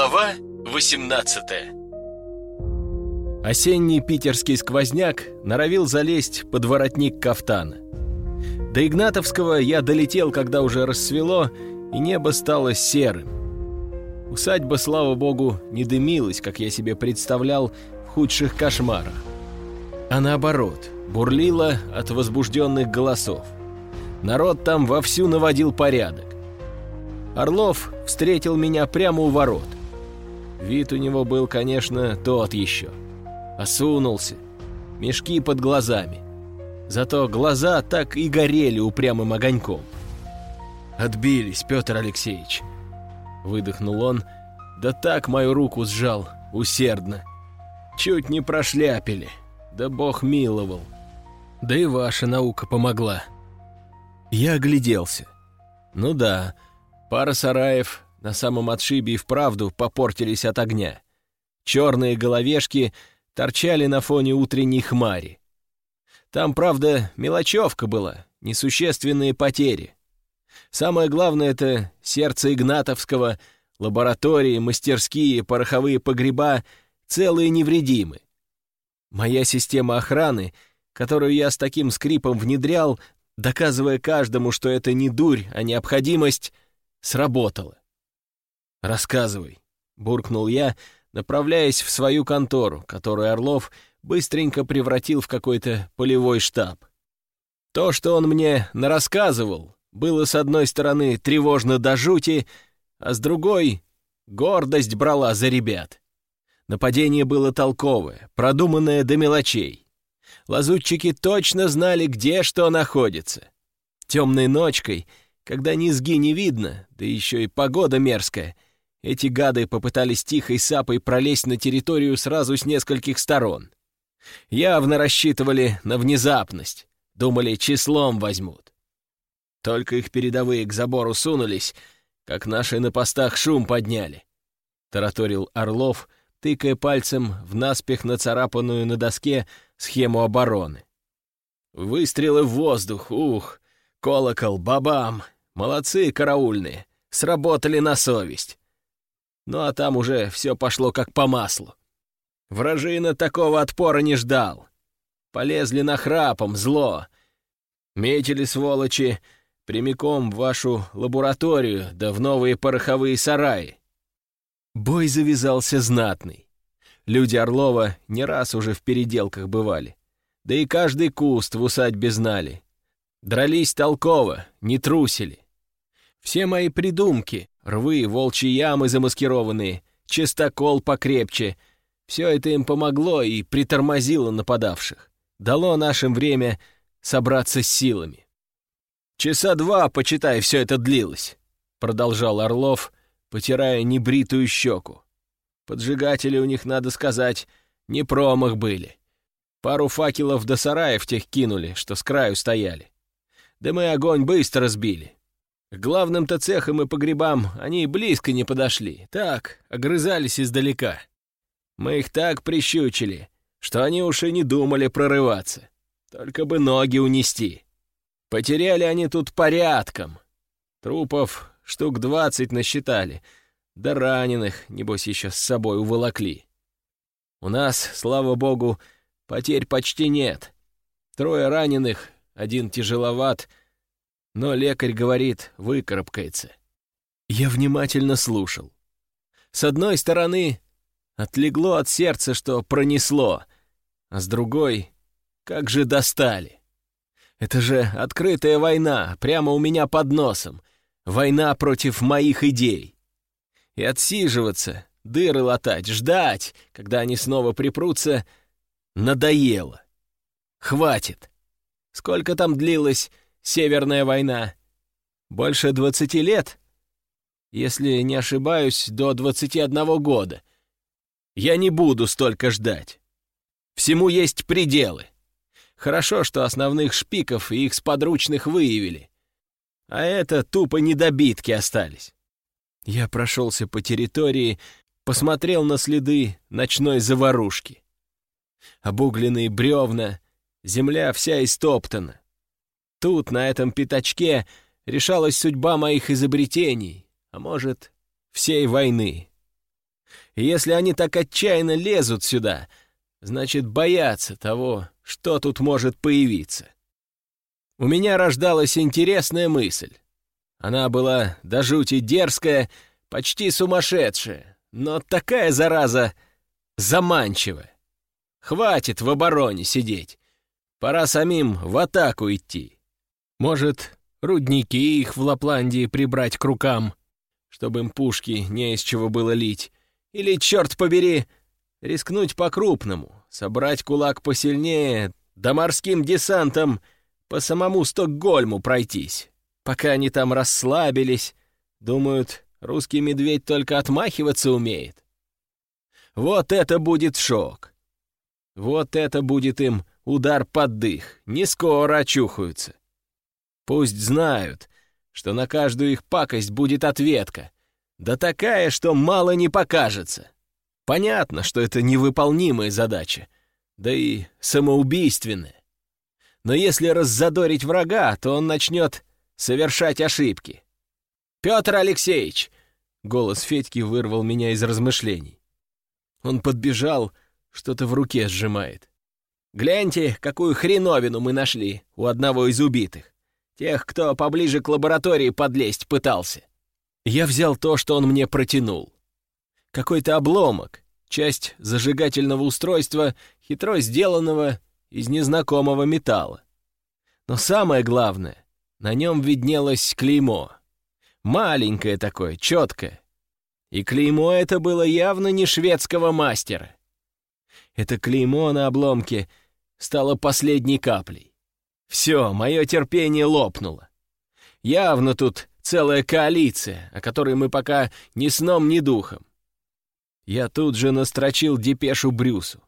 Глава 18 Осенний питерский сквозняк норовил залезть под воротник кафтана. До Игнатовского я долетел, когда уже рассвело, и небо стало серым. Усадьба, слава богу, не дымилась, как я себе представлял, в худших кошмарах. А наоборот, бурлила от возбужденных голосов. Народ там вовсю наводил порядок. Орлов встретил меня прямо у ворот. Вид у него был, конечно, тот еще. Осунулся, мешки под глазами. Зато глаза так и горели упрямым огоньком. «Отбились, Петр Алексеевич!» Выдохнул он, да так мою руку сжал, усердно. Чуть не прошляпили, да бог миловал. Да и ваша наука помогла. Я огляделся. Ну да, пара сараев на самом отшибе и вправду попортились от огня. Черные головешки торчали на фоне утренней хмари. Там, правда, мелочевка была, несущественные потери. Самое главное — это сердце Игнатовского, лаборатории, мастерские, пороховые погреба целые невредимы. Моя система охраны, которую я с таким скрипом внедрял, доказывая каждому, что это не дурь, а необходимость, сработала. «Рассказывай», — буркнул я, направляясь в свою контору, которую Орлов быстренько превратил в какой-то полевой штаб. То, что он мне нарассказывал, было с одной стороны тревожно до жути, а с другой — гордость брала за ребят. Нападение было толковое, продуманное до мелочей. Лазутчики точно знали, где что находится. Темной ночкой, когда низги не видно, да еще и погода мерзкая, эти гады попытались тихой сапой пролезть на территорию сразу с нескольких сторон. Явно рассчитывали на внезапность, думали, числом возьмут. Только их передовые к забору сунулись, как наши на постах шум подняли. Тараторил Орлов, тыкая пальцем в наспех нацарапанную на доске схему обороны. Выстрелы в воздух, ух, колокол, бабам. Молодцы караульные, сработали на совесть. Ну а там уже все пошло как по маслу. Вражина такого отпора не ждал. Полезли на храпом, зло. Метили, сволочи, прямиком в вашу лабораторию, да в новые пороховые сараи. Бой завязался знатный. Люди Орлова не раз уже в переделках бывали. Да и каждый куст в усадьбе знали. Дрались толково, не трусили. Все мои придумки, рвы, волчьи ямы замаскированные, чистокол покрепче — все это им помогло и притормозило нападавших. Дало нашим время собраться с силами. «Часа два, почитай, все это длилось», — продолжал Орлов, потирая небритую щеку. Поджигатели у них, надо сказать, не промах были. Пару факелов до сараев тех кинули, что с краю стояли. Да мы огонь быстро сбили. К главным-то цехам и погребам они близко не подошли. Так, огрызались издалека. Мы их так прищучили, что они уж и не думали прорываться. Только бы ноги унести. Потеряли они тут порядком. Трупов штук двадцать насчитали — да раненых, небось, еще с собой уволокли. У нас, слава богу, потерь почти нет. Трое раненых, один тяжеловат, но лекарь говорит, выкарабкается. Я внимательно слушал. С одной стороны, отлегло от сердца, что пронесло, а с другой, как же достали. Это же открытая война, прямо у меня под носом. Война против моих идей и отсиживаться, дыры латать, ждать, когда они снова припрутся, надоело. Хватит. Сколько там длилась Северная война? Больше двадцати лет? Если не ошибаюсь, до двадцати одного года. Я не буду столько ждать. Всему есть пределы. Хорошо, что основных шпиков и их сподручных выявили. А это тупо недобитки остались. Я прошелся по территории, посмотрел на следы ночной заварушки. Обугленные бревна, земля вся истоптана. Тут, на этом пятачке, решалась судьба моих изобретений, а может, всей войны. И если они так отчаянно лезут сюда, значит, боятся того, что тут может появиться. У меня рождалась интересная мысль. Она была до жути дерзкая, почти сумасшедшая, но такая зараза заманчивая. Хватит в обороне сидеть. Пора самим в атаку идти. Может, рудники их в Лапландии прибрать к рукам, чтобы им пушки не из чего было лить. Или, черт побери, рискнуть по-крупному, собрать кулак посильнее, да морским десантом по самому Стокгольму пройтись. Пока они там расслабились, думают, русский медведь только отмахиваться умеет. Вот это будет шок. Вот это будет им удар под дых. Не скоро очухаются. Пусть знают, что на каждую их пакость будет ответка. Да такая, что мало не покажется. Понятно, что это невыполнимая задача, да и самоубийственная. Но если раззадорить врага, то он начнет совершать ошибки. «Петр Алексеевич!» — голос Федьки вырвал меня из размышлений. Он подбежал, что-то в руке сжимает. «Гляньте, какую хреновину мы нашли у одного из убитых. Тех, кто поближе к лаборатории подлезть пытался. Я взял то, что он мне протянул. Какой-то обломок, часть зажигательного устройства, хитро сделанного из незнакомого металла. Но самое главное, на нем виднелось клеймо. Маленькое такое, четкое. И клеймо это было явно не шведского мастера. Это клеймо на обломке стало последней каплей. Все, мое терпение лопнуло. Явно тут целая коалиция, о которой мы пока ни сном, ни духом. Я тут же настрочил депешу Брюсу.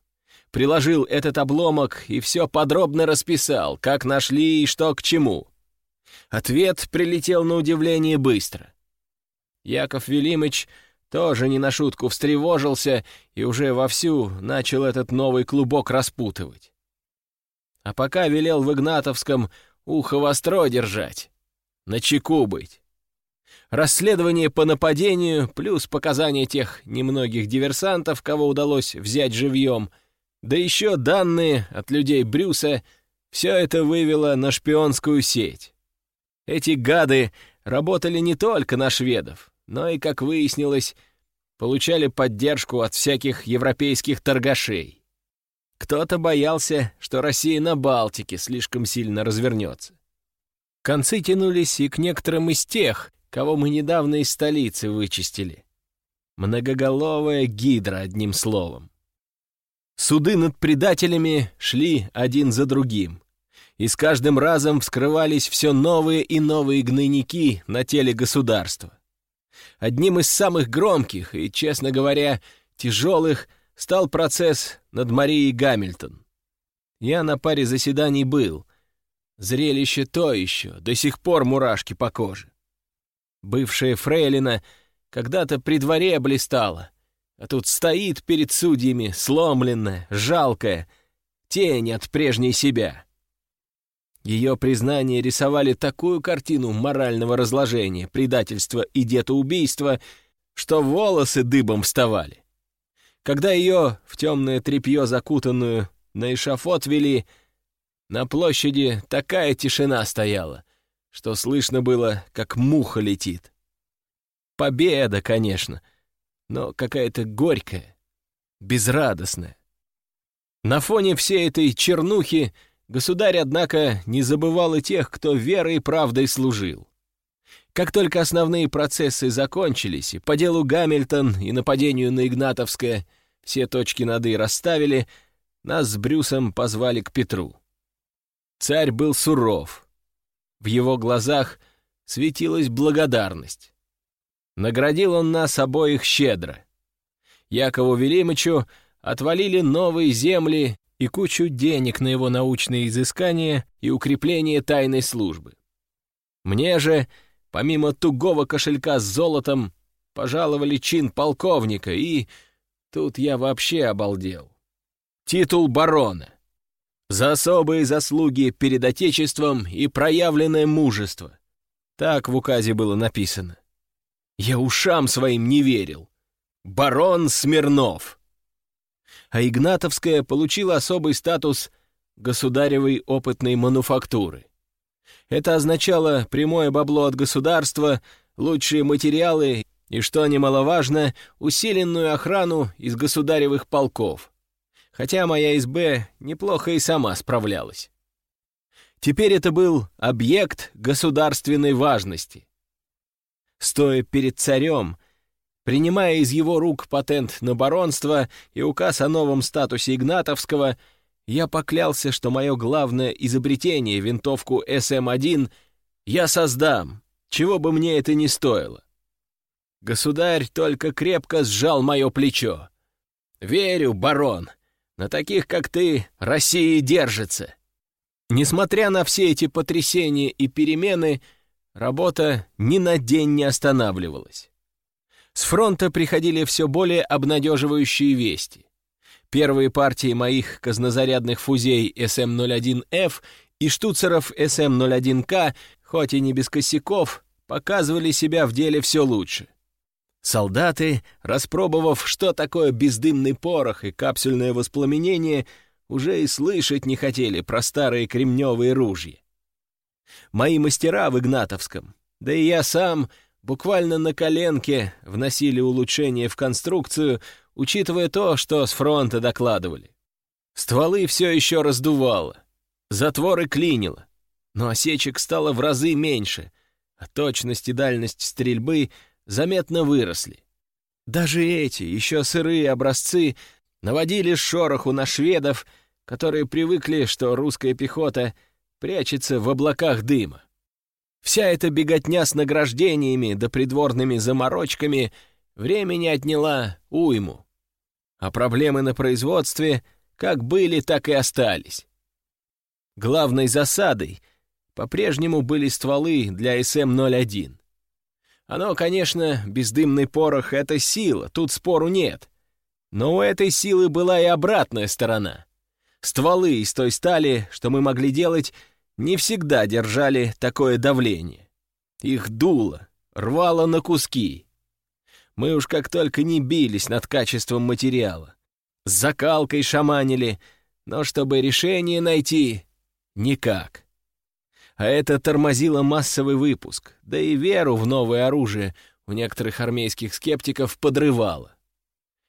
Приложил этот обломок и все подробно расписал, как нашли и что к чему. Ответ прилетел на удивление быстро. Яков Велимыч тоже не на шутку встревожился и уже вовсю начал этот новый клубок распутывать. А пока велел в Игнатовском ухо востро держать, на чеку быть. Расследование по нападению, плюс показания тех немногих диверсантов, кого удалось взять живьем, да еще данные от людей Брюса, все это вывело на шпионскую сеть. Эти гады работали не только на шведов, но и, как выяснилось, получали поддержку от всяких европейских торгашей. Кто-то боялся, что Россия на Балтике слишком сильно развернется. Концы тянулись и к некоторым из тех, кого мы недавно из столицы вычистили. Многоголовая гидра, одним словом. Суды над предателями шли один за другим, и с каждым разом вскрывались все новые и новые гнойники на теле государства. Одним из самых громких и, честно говоря, тяжелых стал процесс над Марией Гамильтон. Я на паре заседаний был. Зрелище то еще, до сих пор мурашки по коже. Бывшая фрейлина когда-то при дворе блистала, а тут стоит перед судьями, сломленная, жалкая, тень от прежней себя. Ее признания рисовали такую картину морального разложения, предательства и детоубийства, что волосы дыбом вставали. Когда ее в темное тряпье закутанную на эшафот вели, на площади такая тишина стояла, что слышно было, как муха летит. Победа, конечно, но какая-то горькая, безрадостная. На фоне всей этой чернухи Государь, однако, не забывал и тех, кто верой и правдой служил. Как только основные процессы закончились, и по делу Гамильтон и нападению на Игнатовское все точки над «и» расставили, нас с Брюсом позвали к Петру. Царь был суров. В его глазах светилась благодарность. Наградил он нас обоих щедро. Якову Велимычу отвалили новые земли и кучу денег на его научные изыскания и укрепление тайной службы. Мне же, помимо тугого кошелька с золотом, пожаловали чин полковника, и тут я вообще обалдел. Титул барона. За особые заслуги перед Отечеством и проявленное мужество. Так в указе было написано. Я ушам своим не верил. барон Смирнов. А Игнатовская получила особый статус государевой опытной мануфактуры. Это означало прямое бабло от государства, лучшие материалы и, что немаловажно, усиленную охрану из государевых полков. Хотя моя СБ неплохо и сама справлялась. Теперь это был объект государственной важности. Стоя перед царем, принимая из его рук патент на баронство и указ о новом статусе Игнатовского — я поклялся, что мое главное изобретение, винтовку СМ-1, я создам, чего бы мне это ни стоило. Государь только крепко сжал мое плечо. «Верю, барон, на таких, как ты, Россия держится». Несмотря на все эти потрясения и перемены, работа ни на день не останавливалась. С фронта приходили все более обнадеживающие вести. Первые партии моих казнозарядных фузей СМ-01Ф и штуцеров СМ-01К, хоть и не без косяков, показывали себя в деле все лучше. Солдаты, распробовав, что такое бездымный порох и капсульное воспламенение, уже и слышать не хотели про старые кремневые ружья. Мои мастера в Игнатовском, да и я сам, буквально на коленке вносили улучшения в конструкцию, учитывая то, что с фронта докладывали. Стволы все еще раздувало, затворы клинило, но осечек стало в разы меньше, а точность и дальность стрельбы заметно выросли. Даже эти, еще сырые образцы, наводили шороху на шведов, которые привыкли, что русская пехота прячется в облаках дыма. Вся эта беготня с награждениями да придворными заморочками времени отняла уйму а проблемы на производстве как были, так и остались. Главной засадой по-прежнему были стволы для СМ-01. Оно, конечно, бездымный порох — это сила, тут спору нет. Но у этой силы была и обратная сторона. Стволы из той стали, что мы могли делать, не всегда держали такое давление. Их дуло, рвало на куски. Мы уж как только не бились над качеством материала. С закалкой шаманили, но чтобы решение найти — никак. А это тормозило массовый выпуск, да и веру в новое оружие у некоторых армейских скептиков подрывало.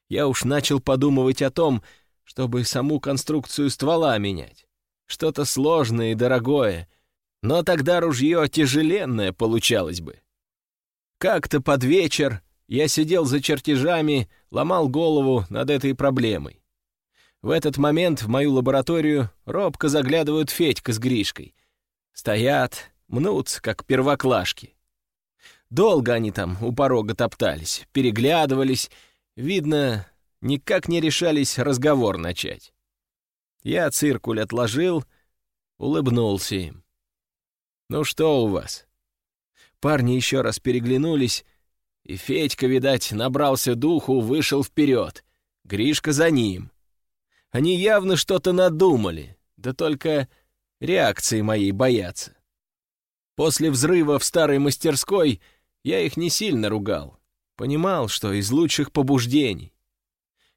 Я уж начал подумывать о том, чтобы саму конструкцию ствола менять. Что-то сложное и дорогое, но тогда ружье тяжеленное получалось бы. Как-то под вечер я сидел за чертежами, ломал голову над этой проблемой. В этот момент в мою лабораторию робко заглядывают Федька с Гришкой. Стоят, мнутся, как первоклашки. Долго они там у порога топтались, переглядывались. Видно, никак не решались разговор начать. Я циркуль отложил, улыбнулся им. «Ну что у вас?» Парни еще раз переглянулись, и Федька, видать, набрался духу, вышел вперед. Гришка за ним. Они явно что-то надумали, да только реакции моей боятся. После взрыва в старой мастерской я их не сильно ругал. Понимал, что из лучших побуждений.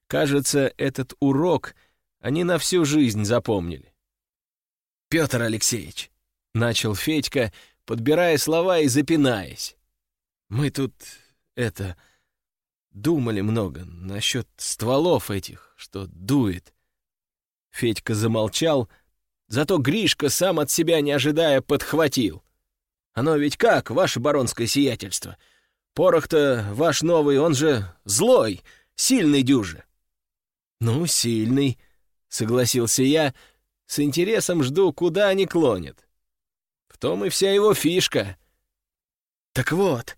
Кажется, этот урок они на всю жизнь запомнили. «Петр Алексеевич», — начал Федька, подбирая слова и запинаясь. «Мы тут это... Думали много насчет стволов этих, что дует. Федька замолчал, зато Гришка, сам от себя не ожидая, подхватил. Оно ведь как, ваше баронское сиятельство? Порох-то ваш новый, он же злой, сильный дюже. Ну, сильный, согласился я, с интересом жду, куда они клонят. В том и вся его фишка. Так вот,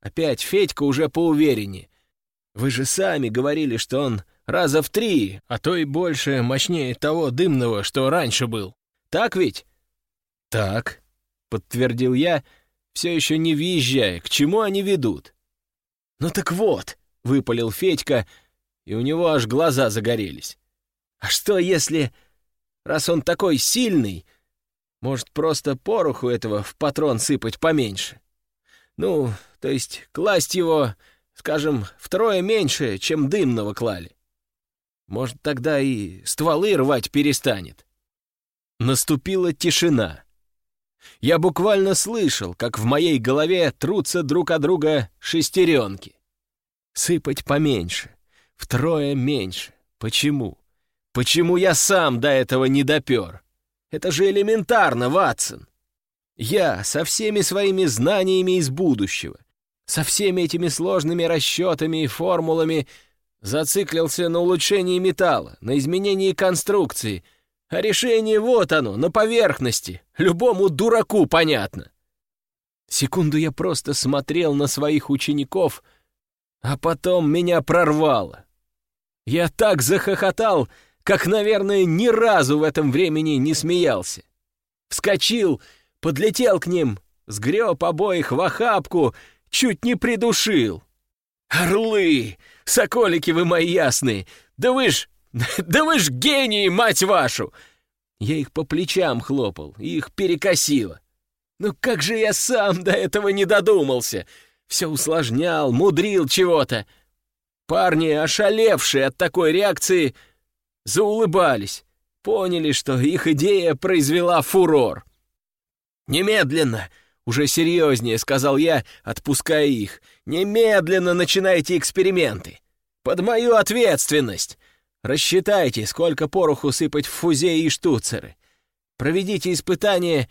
Опять Федька уже поувереннее. Вы же сами говорили, что он раза в три, а то и больше, мощнее того дымного, что раньше был. Так ведь? Так, подтвердил я, все еще не въезжая, к чему они ведут. Ну так вот, выпалил Федька, и у него аж глаза загорелись. А что если, раз он такой сильный, может просто пороху этого в патрон сыпать поменьше? Ну, то есть класть его Скажем, втрое меньше, чем дымного клали. Может, тогда и стволы рвать перестанет. Наступила тишина. Я буквально слышал, как в моей голове трутся друг от друга шестеренки. Сыпать поменьше, втрое меньше. Почему? Почему я сам до этого не допер? Это же элементарно, Ватсон. Я со всеми своими знаниями из будущего, со всеми этими сложными расчетами и формулами зациклился на улучшении металла, на изменении конструкции, а решение вот оно, на поверхности, любому дураку понятно. Секунду я просто смотрел на своих учеников, а потом меня прорвало. Я так захохотал, как, наверное, ни разу в этом времени не смеялся. Вскочил, подлетел к ним, сгреб обоих в охапку, чуть не придушил. «Орлы! Соколики вы мои ясные! Да вы ж... Да вы ж гении, мать вашу!» Я их по плечам хлопал, их перекосило. Ну как же я сам до этого не додумался? Все усложнял, мудрил чего-то. Парни, ошалевшие от такой реакции, заулыбались, поняли, что их идея произвела фурор. «Немедленно!» — уже серьезнее сказал я, отпуская их. «Немедленно начинайте эксперименты! Под мою ответственность! Рассчитайте, сколько пороху сыпать в фузе и штуцеры. Проведите испытания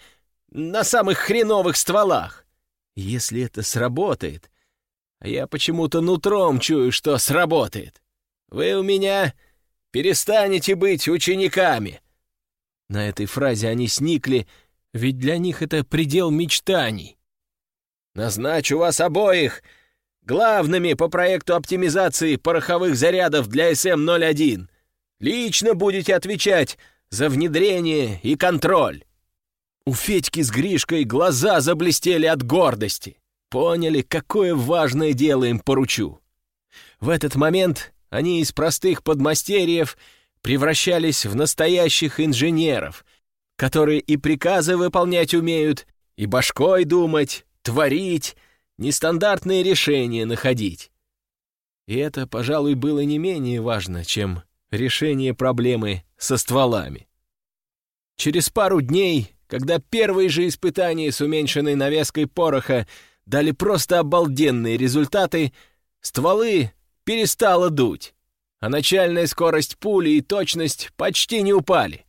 на самых хреновых стволах. Если это сработает, а я почему-то нутром чую, что сработает, вы у меня перестанете быть учениками». На этой фразе они сникли, ведь для них это предел мечтаний. «Назначу вас обоих главными по проекту оптимизации пороховых зарядов для СМ-01. Лично будете отвечать за внедрение и контроль». У Федьки с Гришкой глаза заблестели от гордости. Поняли, какое важное дело им поручу. В этот момент они из простых подмастерьев превращались в настоящих инженеров, которые и приказы выполнять умеют, и башкой думать, творить, нестандартные решения находить. И это, пожалуй, было не менее важно, чем решение проблемы со стволами. Через пару дней, когда первые же испытания с уменьшенной навеской пороха дали просто обалденные результаты, стволы перестало дуть, а начальная скорость пули и точность почти не упали.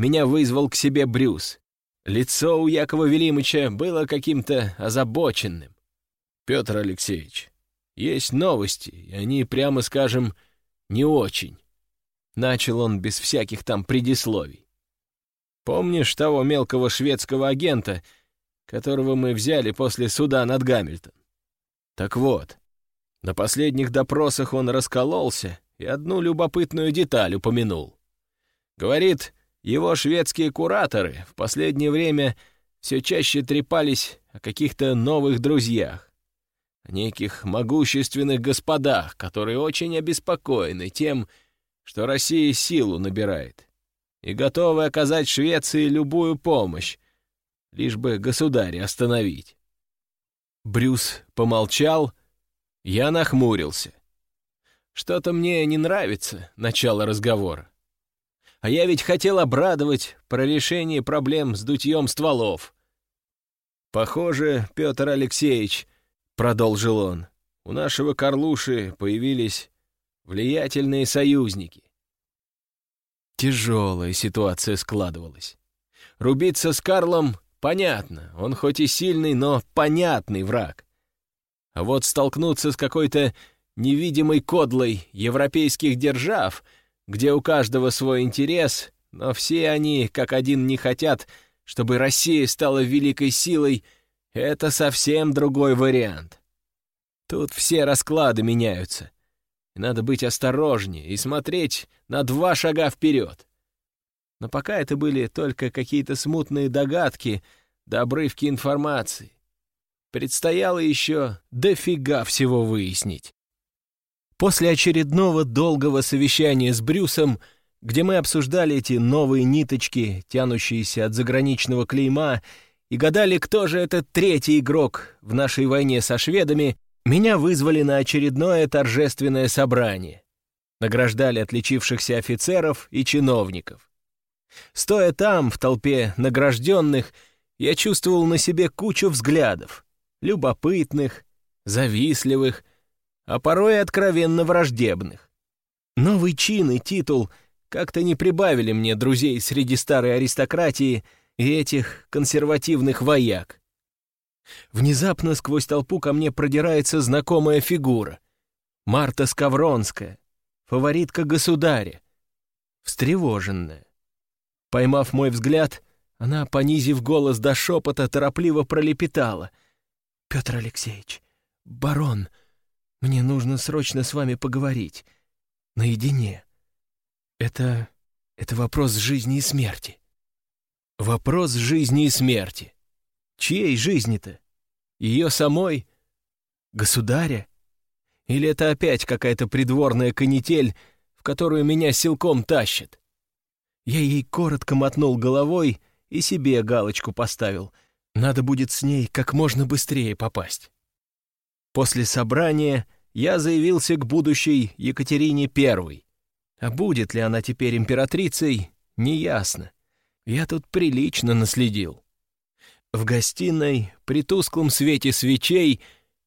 Меня вызвал к себе Брюс. Лицо у Якова Велимыча было каким-то озабоченным. «Петр Алексеевич, есть новости, и они, прямо скажем, не очень». Начал он без всяких там предисловий. «Помнишь того мелкого шведского агента, которого мы взяли после суда над Гамильтон? Так вот, на последних допросах он раскололся и одну любопытную деталь упомянул. Говорит, его шведские кураторы в последнее время все чаще трепались о каких-то новых друзьях, о неких могущественных господах, которые очень обеспокоены тем, что Россия силу набирает и готовы оказать Швеции любую помощь, лишь бы государя остановить. Брюс помолчал, я нахмурился. Что-то мне не нравится начало разговора. А я ведь хотел обрадовать про решение проблем с дутьем стволов. «Похоже, Петр Алексеевич», — продолжил он, — «у нашего Карлуши появились влиятельные союзники». Тяжелая ситуация складывалась. Рубиться с Карлом — понятно, он хоть и сильный, но понятный враг. А вот столкнуться с какой-то невидимой кодлой европейских держав, где у каждого свой интерес, но все они как один не хотят, чтобы Россия стала великой силой, это совсем другой вариант. Тут все расклады меняются. надо быть осторожнее и смотреть на два шага вперед. Но пока это были только какие-то смутные догадки да обрывки информации. Предстояло еще дофига всего выяснить. После очередного долгого совещания с Брюсом, где мы обсуждали эти новые ниточки, тянущиеся от заграничного клейма, и гадали, кто же этот третий игрок в нашей войне со шведами, Меня вызвали на очередное торжественное собрание. Награждали отличившихся офицеров и чиновников. Стоя там, в толпе награжденных, я чувствовал на себе кучу взглядов, любопытных, завистливых, а порой и откровенно враждебных. Новый чин и титул как-то не прибавили мне друзей среди старой аристократии и этих консервативных вояк. Внезапно сквозь толпу ко мне продирается знакомая фигура. Марта Скавронская, фаворитка государя, встревоженная. Поймав мой взгляд, она, понизив голос до шепота, торопливо пролепетала. «Петр Алексеевич, барон, мне нужно срочно с вами поговорить. Наедине. Это... это вопрос жизни и смерти». Вопрос жизни и смерти. Чьей жизни-то? Ее самой? Государя? Или это опять какая-то придворная канитель, в которую меня силком тащит? Я ей коротко мотнул головой и себе галочку поставил. Надо будет с ней как можно быстрее попасть. После собрания я заявился к будущей Екатерине I. А будет ли она теперь императрицей, неясно. Я тут прилично наследил. В гостиной, при тусклом свете свечей,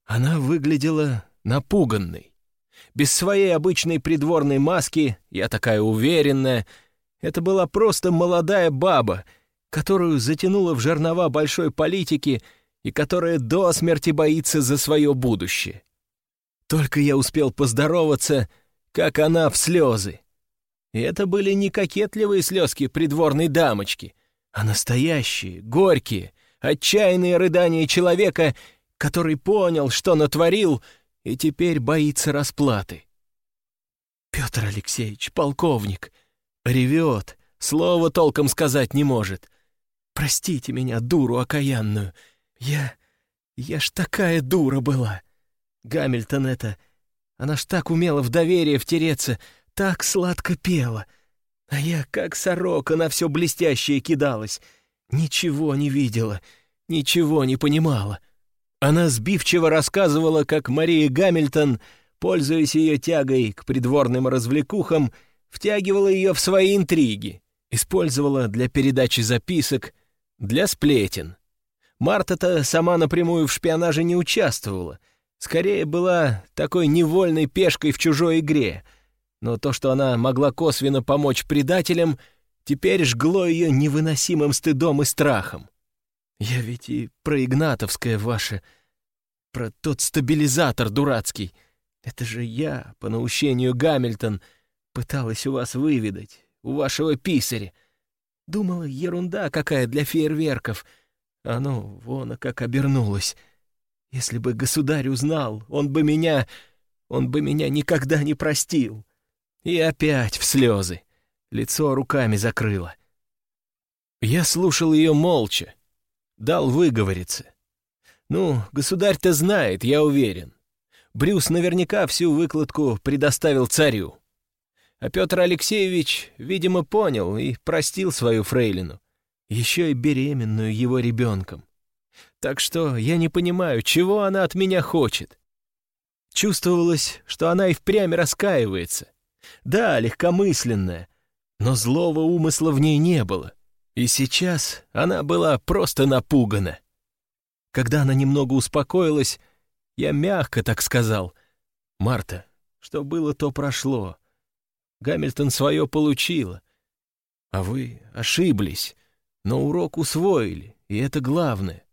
она выглядела напуганной. Без своей обычной придворной маски, я такая уверенная, это была просто молодая баба, которую затянула в жернова большой политики и которая до смерти боится за свое будущее. Только я успел поздороваться, как она в слезы. И это были не кокетливые слезки придворной дамочки, а настоящие, горькие, отчаянные рыдания человека, который понял, что натворил, и теперь боится расплаты. Петр Алексеевич, полковник, ревет, слова толком сказать не может. Простите меня, дуру окаянную. Я... я ж такая дура была. Гамильтон это... Она ж так умела в доверие втереться, так сладко пела. А я, как сорока, на все блестящее кидалась — Ничего не видела, ничего не понимала. Она сбивчиво рассказывала, как Мария Гамильтон, пользуясь ее тягой к придворным развлекухам, втягивала ее в свои интриги, использовала для передачи записок, для сплетен. Марта-то сама напрямую в шпионаже не участвовала, скорее была такой невольной пешкой в чужой игре, но то, что она могла косвенно помочь предателям — теперь жгло ее невыносимым стыдом и страхом. Я ведь и про Игнатовское ваше, про тот стабилизатор дурацкий. Это же я, по наущению Гамильтон, пыталась у вас выведать, у вашего писаря. Думала, ерунда какая для фейерверков. А ну, вон, а как обернулась. Если бы государь узнал, он бы меня... он бы меня никогда не простил. И опять в слезы лицо руками закрыла. Я слушал ее молча, дал выговориться. Ну, государь-то знает, я уверен. Брюс наверняка всю выкладку предоставил царю. А Петр Алексеевич, видимо, понял и простил свою фрейлину, еще и беременную его ребенком. Так что я не понимаю, чего она от меня хочет. Чувствовалось, что она и впрямь раскаивается. Да, легкомысленная, но злого умысла в ней не было, и сейчас она была просто напугана. Когда она немного успокоилась, я мягко так сказал, «Марта, что было, то прошло. Гамильтон свое получила, а вы ошиблись, но урок усвоили, и это главное.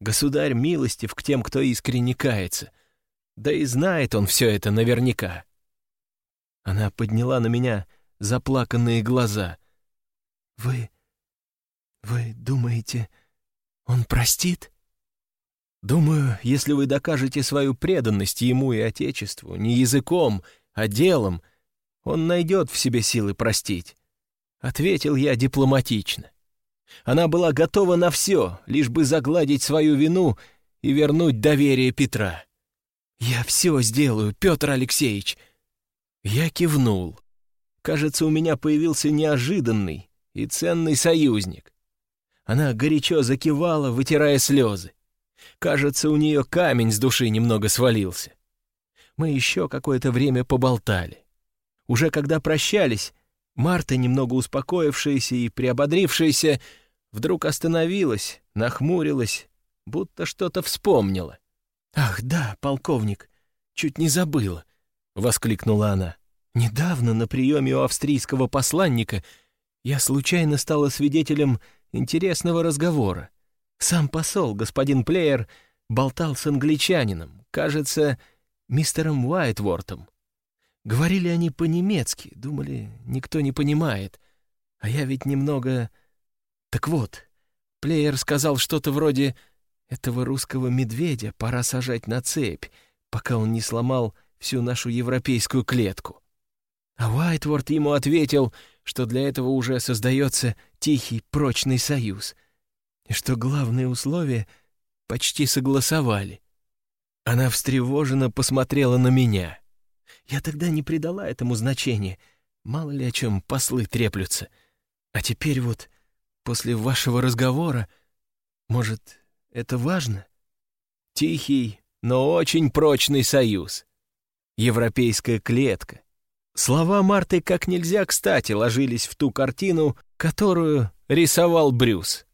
Государь милостив к тем, кто искренне кается, да и знает он все это наверняка». Она подняла на меня заплаканные глаза. «Вы... вы думаете, он простит?» «Думаю, если вы докажете свою преданность ему и Отечеству не языком, а делом, он найдет в себе силы простить», — ответил я дипломатично. Она была готова на все, лишь бы загладить свою вину и вернуть доверие Петра. «Я все сделаю, Петр Алексеевич!» Я кивнул. Кажется, у меня появился неожиданный и ценный союзник. Она горячо закивала, вытирая слезы. Кажется, у нее камень с души немного свалился. Мы еще какое-то время поболтали. Уже когда прощались, Марта, немного успокоившаяся и приободрившаяся, вдруг остановилась, нахмурилась, будто что-то вспомнила. «Ах, да, полковник, чуть не забыла», — воскликнула она. «Недавно на приеме у австрийского посланника я случайно стала свидетелем интересного разговора. Сам посол, господин Плеер, болтал с англичанином, кажется, мистером Уайтвортом. Говорили они по-немецки, думали, никто не понимает. А я ведь немного... Так вот, Плеер сказал что-то вроде «Этого русского медведя пора сажать на цепь, пока он не сломал всю нашу европейскую клетку». А Уайтворд ему ответил, что для этого уже создается тихий, прочный союз, и что главные условия почти согласовали. Она встревоженно посмотрела на меня. Я тогда не придала этому значения, мало ли о чем послы треплются. А теперь вот, после вашего разговора, может, это важно? Тихий, но очень прочный союз. Европейская клетка. Слова Марты как нельзя кстати ложились в ту картину, которую рисовал Брюс.